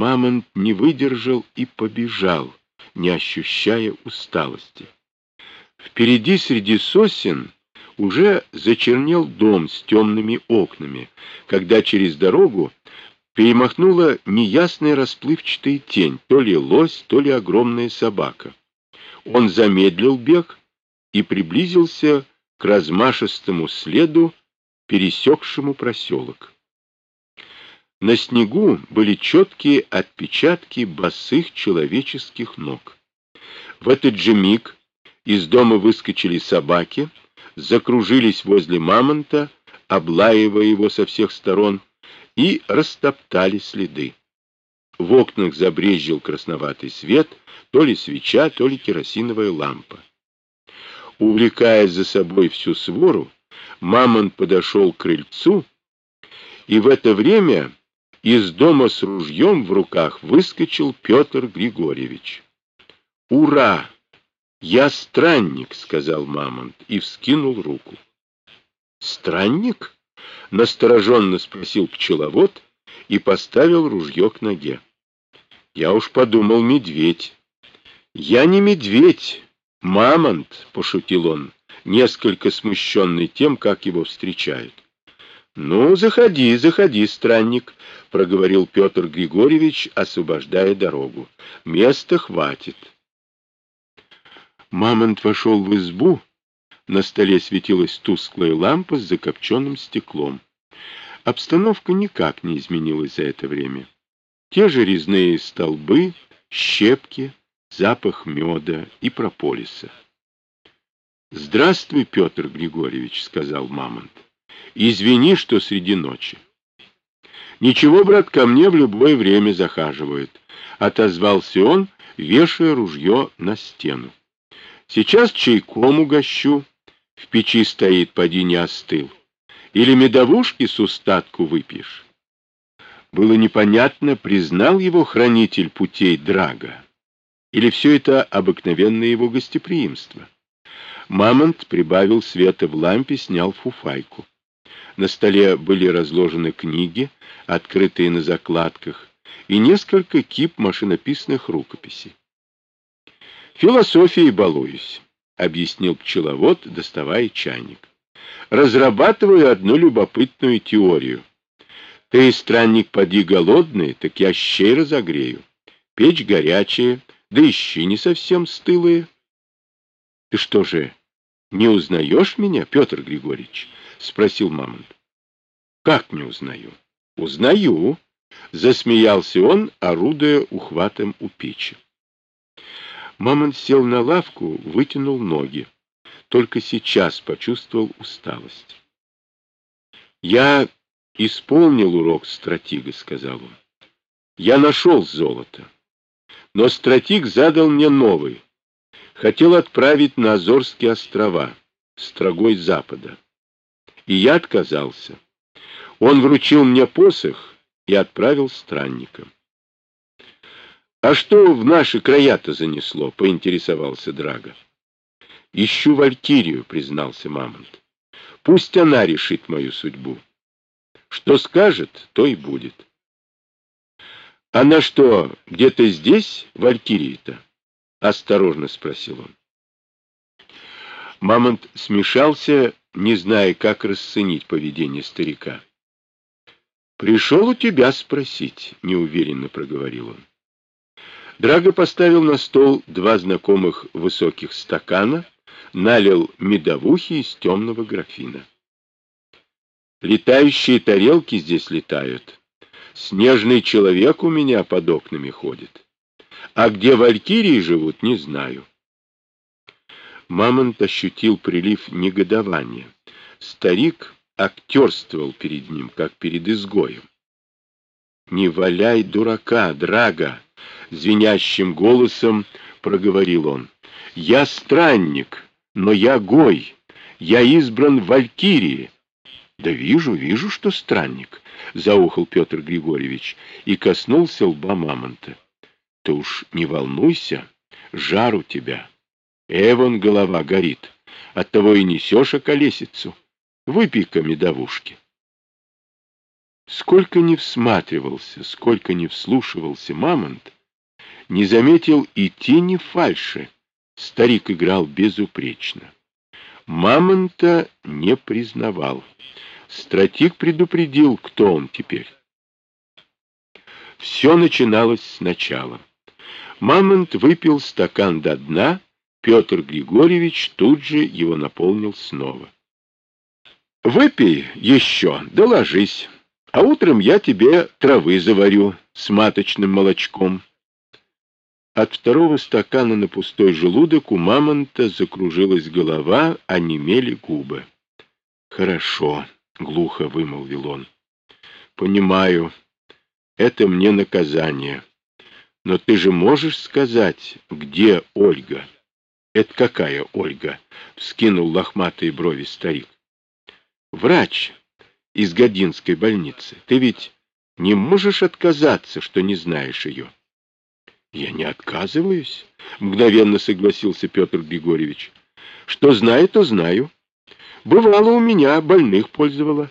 Мамонт не выдержал и побежал, не ощущая усталости. Впереди среди сосен уже зачернел дом с темными окнами, когда через дорогу перемахнула неясная расплывчатая тень, то ли лось, то ли огромная собака. Он замедлил бег и приблизился к размашистому следу, пересекшему проселок. На снегу были четкие отпечатки босых человеческих ног. В этот же миг из дома выскочили собаки, закружились возле мамонта, облаивая его со всех сторон, и растоптали следы. В окнах забрезжил красноватый свет, то ли свеча, то ли керосиновая лампа. Увлекая за собой всю свору, Мамонт подошел к крыльцу, и в это время из дома с ружьем в руках выскочил Петр Григорьевич. «Ура! Я странник!» — сказал Мамонт и вскинул руку. «Странник?» — настороженно спросил пчеловод и поставил ружье к ноге. «Я уж подумал, медведь». «Я не медведь, мамонт!» — пошутил он, несколько смущенный тем, как его встречают. «Ну, заходи, заходи, странник», — проговорил Петр Григорьевич, освобождая дорогу. «Места хватит». Мамонт вошел в избу. На столе светилась тусклая лампа с закопченным стеклом. Обстановка никак не изменилась за это время. Те же резные столбы, щепки, запах меда и прополиса. «Здравствуй, Петр Григорьевич», — сказал Мамонт. «Извини, что среди ночи». «Ничего, брат, ко мне в любое время захаживают», — отозвался он, вешая ружье на стену. «Сейчас чайком угощу, в печи стоит, поди не остыл. Или медовушки с устатку выпьешь». Было непонятно, признал его хранитель путей Драга, или все это обыкновенное его гостеприимство. Мамонт прибавил света в лампе, снял фуфайку. На столе были разложены книги, открытые на закладках, и несколько кип машинописных рукописей. «Философией балуюсь», — объяснил пчеловод, доставая чайник. «Разрабатываю одну любопытную теорию. Ты, странник, поди голодный, так я щей разогрею. Печь горячая, да ищи не совсем стылые». «Ты что же, не узнаешь меня, Петр Григорьевич? — спросил Мамонт. — Как не узнаю? — Узнаю, — засмеялся он, орудуя ухватом у печи. Мамонт сел на лавку, вытянул ноги. Только сейчас почувствовал усталость. — Я исполнил урок стратега, — сказал он. — Я нашел золото. Но стратег задал мне новый хотел отправить на Азорские острова, строгой запада. И я отказался. Он вручил мне посох и отправил странникам. «А что в наши края-то занесло?» — поинтересовался Драго. «Ищу Валькирию», — признался Мамонт. «Пусть она решит мою судьбу. Что скажет, то и будет». «Она что, где-то здесь, Валькирия-то?» — осторожно спросил он. Мамонт смешался, не зная, как расценить поведение старика. «Пришел у тебя спросить», — неуверенно проговорил он. Драго поставил на стол два знакомых высоких стакана, налил медовухи из темного графина. «Летающие тарелки здесь летают. Снежный человек у меня под окнами ходит. А где валькирии живут, не знаю. Мамонт ощутил прилив негодования. Старик актерствовал перед ним, как перед изгоем. «Не валяй дурака, драга!» — звенящим голосом проговорил он. «Я странник, но я гой, я избран Валькирии». «Да вижу, вижу, что странник», — заухал Петр Григорьевич и коснулся лба мамонта. Ты уж не волнуйся, жар у тебя. Эван голова горит, оттого и несешь околесицу. Выпей-ка медовушки. Сколько не всматривался, сколько не вслушивался Мамонт, не заметил и тени фальши. Старик играл безупречно. Мамонта не признавал. Стратик предупредил, кто он теперь. Все начиналось сначала. Мамонт выпил стакан до дна, Петр Григорьевич тут же его наполнил снова. «Выпей еще, да ложись, а утром я тебе травы заварю с маточным молочком». От второго стакана на пустой желудок у мамонта закружилась голова, а немели губы. «Хорошо», — глухо вымолвил он. «Понимаю, это мне наказание. Но ты же можешь сказать, где Ольга?» «Это какая Ольга?» — вскинул лохматые брови старик. «Врач из Годинской больницы. Ты ведь не можешь отказаться, что не знаешь ее?» Я не отказываюсь, мгновенно согласился Петр Григорьевич. Что знаю, то знаю. Бывало у меня, больных пользовала.